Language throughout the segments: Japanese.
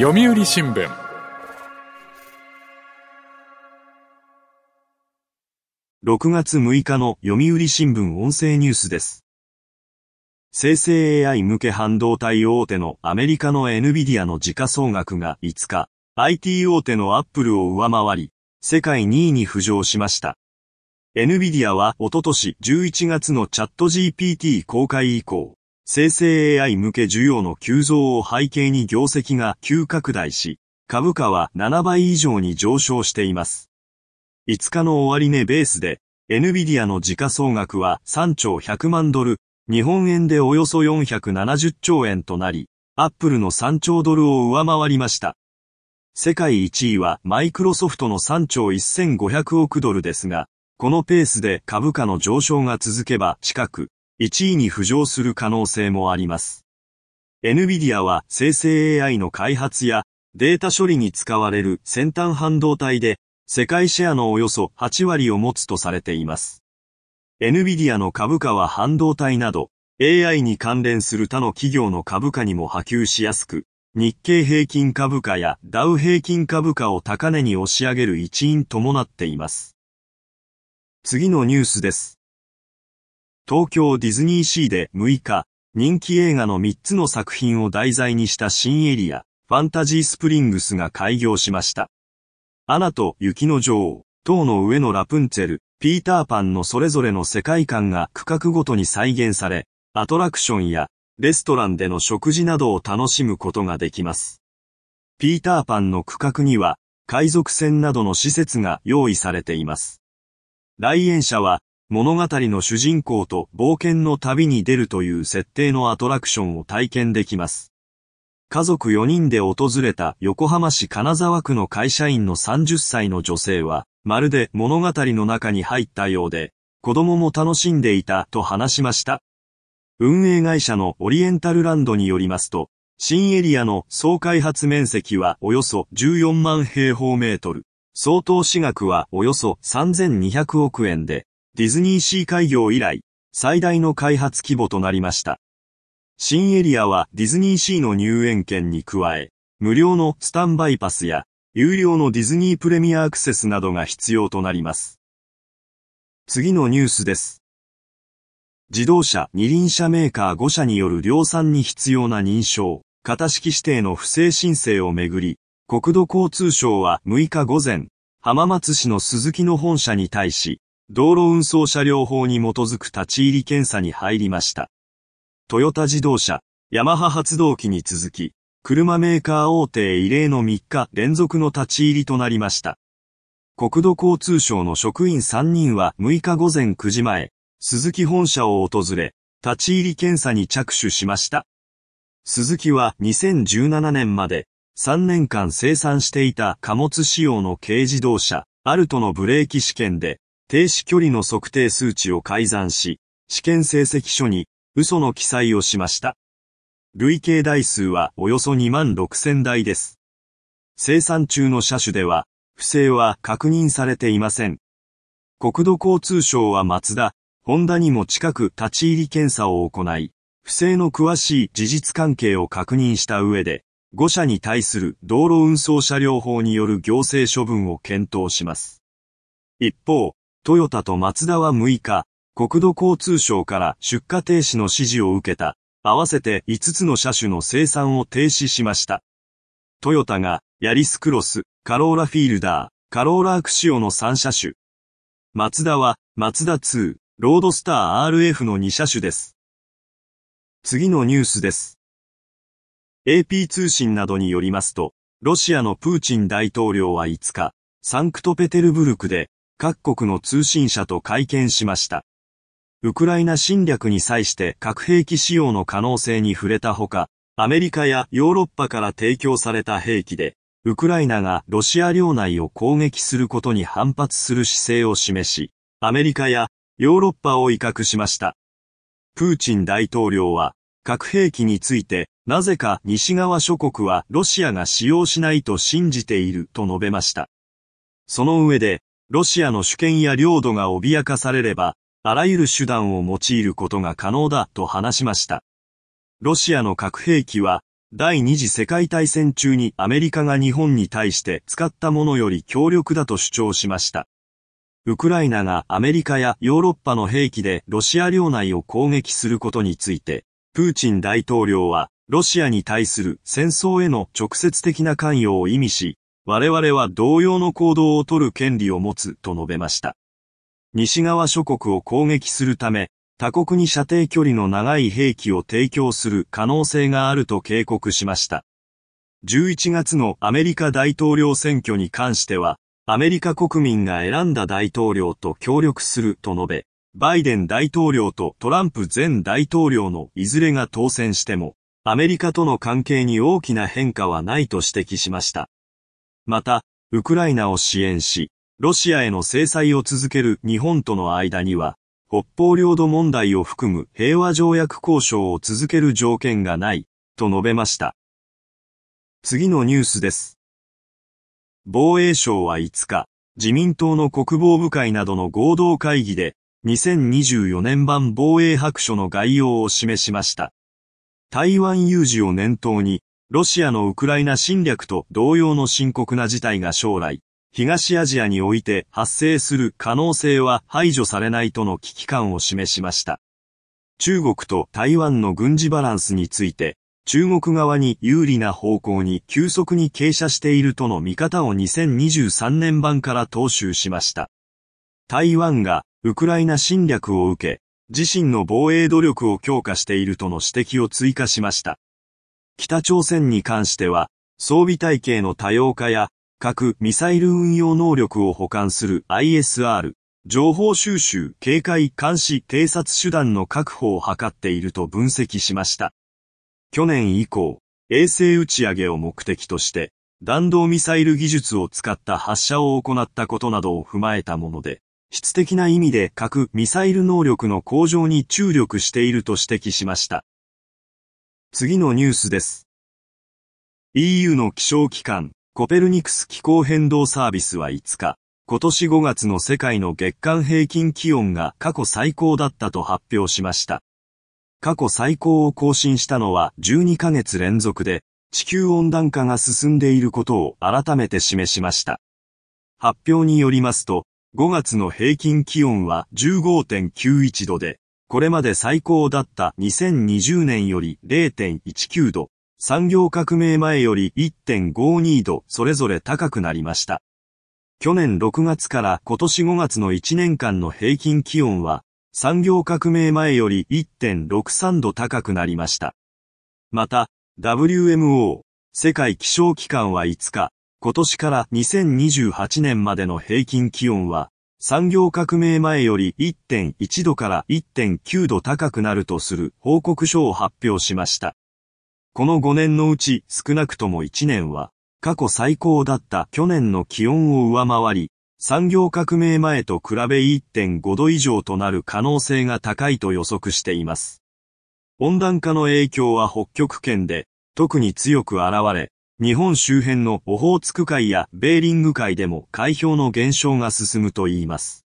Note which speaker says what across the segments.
Speaker 1: 読売新聞
Speaker 2: 6月6日の読売新聞音声ニュースです。生成 AI 向け半導体大手のアメリカの NVIDIA の時価総額が5日、IT 大手の Apple を上回り、世界2位に浮上しました。NVIDIA はおととし11月のチャット GPT 公開以降、生成 AI 向け需要の急増を背景に業績が急拡大し、株価は7倍以上に上昇しています。5日の終値ベースで、NVIDIA の時価総額は3兆100万ドル、日本円でおよそ470兆円となり、アップルの3兆ドルを上回りました。世界1位はマイクロソフトの3兆1500億ドルですが、このペースで株価の上昇が続けば近く、1位に浮上する可能性もあります。NVIDIA は生成 AI の開発やデータ処理に使われる先端半導体で世界シェアのおよそ8割を持つとされています。NVIDIA の株価は半導体など AI に関連する他の企業の株価にも波及しやすく、日経平均株価やダウ平均株価を高値に押し上げる一因ともなっています。次のニュースです。東京ディズニーシーで6日、人気映画の3つの作品を題材にした新エリア、ファンタジースプリングスが開業しました。アナと雪の女王、塔の上のラプンツェル、ピーターパンのそれぞれの世界観が区画ごとに再現され、アトラクションやレストランでの食事などを楽しむことができます。ピーターパンの区画には、海賊船などの施設が用意されています。来園者は、物語の主人公と冒険の旅に出るという設定のアトラクションを体験できます。家族4人で訪れた横浜市金沢区の会社員の30歳の女性は、まるで物語の中に入ったようで、子供も楽しんでいたと話しました。運営会社のオリエンタルランドによりますと、新エリアの総開発面積はおよそ14万平方メートル、相当市額はおよそ3200億円で、ディズニーシー開業以来、最大の開発規模となりました。新エリアはディズニーシーの入園券に加え、無料のスタンバイパスや、有料のディズニープレミアアクセスなどが必要となります。次のニュースです。自動車二輪車メーカー5社による量産に必要な認証、型式指定の不正申請をめぐり、国土交通省は6日午前、浜松市の鈴木の本社に対し、道路運送車両法に基づく立ち入り検査に入りました。トヨタ自動車、ヤマハ発動機に続き、車メーカー大手異例の3日連続の立ち入りとなりました。国土交通省の職員3人は6日午前9時前、鈴木本社を訪れ、立ち入り検査に着手しました。鈴木は2017年まで3年間生産していた貨物仕様の軽自動車、アルトのブレーキ試験で、停止距離の測定数値を改ざんし、試験成績書に嘘の記載をしました。累計台数はおよそ2万6千台です。生産中の車種では、不正は確認されていません。国土交通省は松田、ホンダにも近く立ち入り検査を行い、不正の詳しい事実関係を確認した上で、5社に対する道路運送車両法による行政処分を検討します。一方、トヨタとマツダは6日、国土交通省から出荷停止の指示を受けた、合わせて5つの車種の生産を停止しました。トヨタが、ヤリスクロス、カローラフィールダー、カローラアクシオの3車種。マツダは、マツダ2、ロードスター RF の2車種です。次のニュースです。AP 通信などによりますと、ロシアのプーチン大統領は5日、サンクトペテルブルクで各国の通信社と会見しました。ウクライナ侵略に際して核兵器使用の可能性に触れたほか、アメリカやヨーロッパから提供された兵器で、ウクライナがロシア領内を攻撃することに反発する姿勢を示し、アメリカやヨーロッパを威嚇しました。プーチン大統領は、核兵器について、なぜか西側諸国はロシアが使用しないと信じていると述べました。その上で、ロシアの主権や領土が脅かされれば、あらゆる手段を用いることが可能だと話しました。ロシアの核兵器は、第二次世界大戦中にアメリカが日本に対して使ったものより強力だと主張しました。ウクライナがアメリカやヨーロッパの兵器でロシア領内を攻撃することについて、プーチン大統領はロシアに対する戦争への直接的な関与を意味し、我々は同様の行動を取る権利を持つと述べました。西側諸国を攻撃するため、他国に射程距離の長い兵器を提供する可能性があると警告しました。11月のアメリカ大統領選挙に関しては、アメリカ国民が選んだ大統領と協力すると述べ、バイデン大統領とトランプ前大統領のいずれが当選しても、アメリカとの関係に大きな変化はないと指摘しました。また、ウクライナを支援し、ロシアへの制裁を続ける日本との間には、北方領土問題を含む平和条約交渉を続ける条件がない、と述べました。次のニュースです。防衛省は5日、自民党の国防部会などの合同会議で、2024年版防衛白書の概要を示しました。台湾有事を念頭に、ロシアのウクライナ侵略と同様の深刻な事態が将来、東アジアにおいて発生する可能性は排除されないとの危機感を示しました。中国と台湾の軍事バランスについて、中国側に有利な方向に急速に傾斜しているとの見方を2023年版から踏襲しました。台湾がウクライナ侵略を受け、自身の防衛努力を強化しているとの指摘を追加しました。北朝鮮に関しては、装備体系の多様化や核・ミサイル運用能力を保管する ISR、情報収集、警戒、監視、偵察手段の確保を図っていると分析しました。去年以降、衛星打ち上げを目的として、弾道ミサイル技術を使った発射を行ったことなどを踏まえたもので、質的な意味で核・ミサイル能力の向上に注力していると指摘しました。次のニュースです。EU の気象機関、コペルニクス気候変動サービスは5日、今年5月の世界の月間平均気温が過去最高だったと発表しました。過去最高を更新したのは12ヶ月連続で、地球温暖化が進んでいることを改めて示しました。発表によりますと、5月の平均気温は15.91度で、これまで最高だった2020年より0.19度、産業革命前より1.52度それぞれ高くなりました。去年6月から今年5月の1年間の平均気温は産業革命前より1.63度高くなりました。また、WMO 世界気象機関は5日、今年から2028年までの平均気温は産業革命前より1.1度から1.9度高くなるとする報告書を発表しました。この5年のうち少なくとも1年は、過去最高だった去年の気温を上回り、産業革命前と比べ1.5度以上となる可能性が高いと予測しています。温暖化の影響は北極圏で特に強く現れ、日本周辺のオホーツク海やベーリング海でも海氷の減少が進むといいます。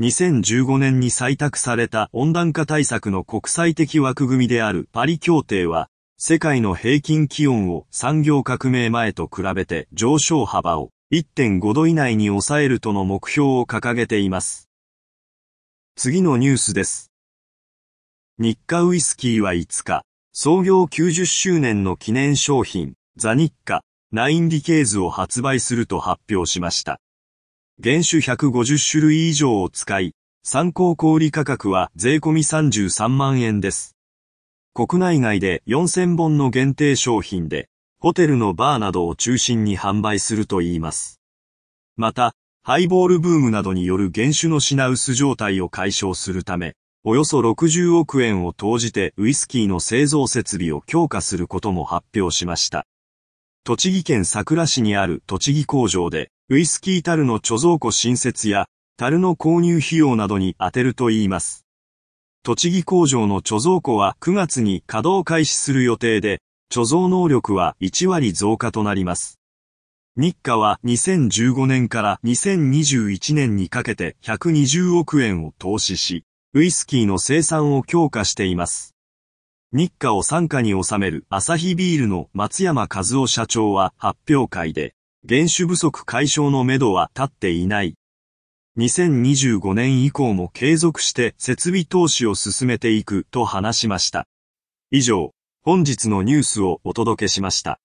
Speaker 2: 2015年に採択された温暖化対策の国際的枠組みであるパリ協定は、世界の平均気温を産業革命前と比べて上昇幅を1.5度以内に抑えるとの目標を掲げています。次のニュースです。日課ウイスキーは5日、創業90周年の記念商品、ザニッカ、ナインディケーズを発売すると発表しました。原種150種類以上を使い、参考小売価格は税込み33万円です。国内外で4000本の限定商品で、ホテルのバーなどを中心に販売するといいます。また、ハイボールブームなどによる原種の品薄状態を解消するため、およそ60億円を投じてウイスキーの製造設備を強化することも発表しました。栃木県桜市にある栃木工場で、ウイスキー樽の貯蔵庫新設や、樽の購入費用などに充てるといいます。栃木工場の貯蔵庫は9月に稼働開始する予定で、貯蔵能力は1割増加となります。日課は2015年から2021年にかけて120億円を投資し、ウイスキーの生産を強化しています。日課を参加に収めるアサヒビールの松山和夫社長は発表会で、原酒不足解消のめどは立っていない。2025年以降も継続して設備投資を進めていくと話しました。以上、本日のニュースをお届けしました。